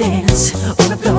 dance on the floor.